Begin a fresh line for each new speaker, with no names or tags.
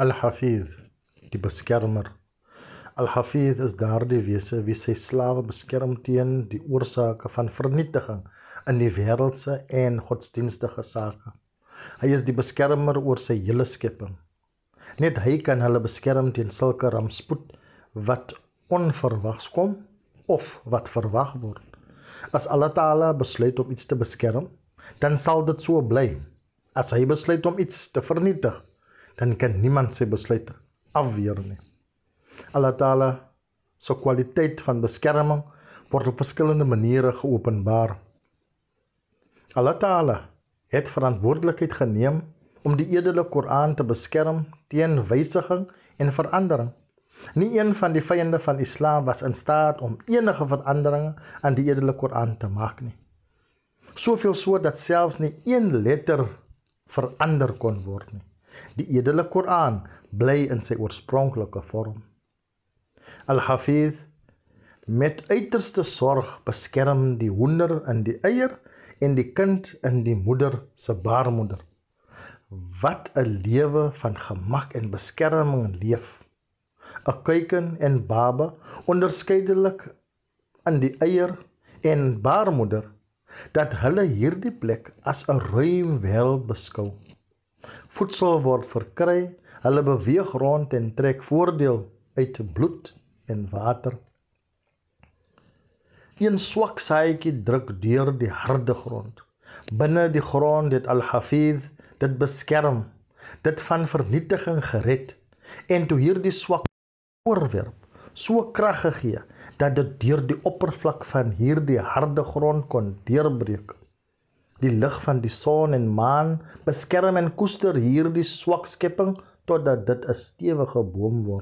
Al-Hafiz, die beskermer. Al-Hafiz is daardie wese wie sy slawe beskerm teen die oorsake van vernietiging in die wêreldse en godsdienstige sake. Hy is die beskermer oor sy hele skepping. Net hy kan hulle beskerm teen sulke rampspoed wat onverwags kom of wat verwag word. As Allah Taala besluit om iets te beskerm, dan sal dit so bly. As hy besluit om iets te vernietig, dan kan niemand sy besluit afweer nie. Allah Taala se kwaliteit van beskerming word op verskillende maniere geopenbaar. Allah Taala het verantwoordelikheid geneem om die edele Koran te beskerm teen wysiging en verandering. Nie een van die vyande van Islam was in staat om enige veranderinge aan die edele Koran te maak nie. Soveel so dat selfs nie een letter verander kon word nie. Die edele Koran bly in sy oorspronklike vorm. Al-Hafiz met uiterste sorg beskerm die hoender in die eier en die kind in die moeder se baarmoeder. Wat 'n lewe van gemak en beskerming leef. 'n Kuiken en baba onderskeidelik in die eier en baarmoeder dat hulle hierdie plek as 'n ruim wêreld beskou. Voedsel word verkry, hulle beweeg rond en trek voordeel uit bloed en water. Een swak saaitjie druk deur die harde grond. Binne die grond het Al-Hafiz dit beskerm, dit van vernietiging gered en toe hierdie swak oorwerp so krag gegee dat dit deur die oppervlak van hierdie harde grond kon deurbreek. Die lig van die son en maan beskerm en koester hierdie swak skepping totdat dit 'n stewige boom word.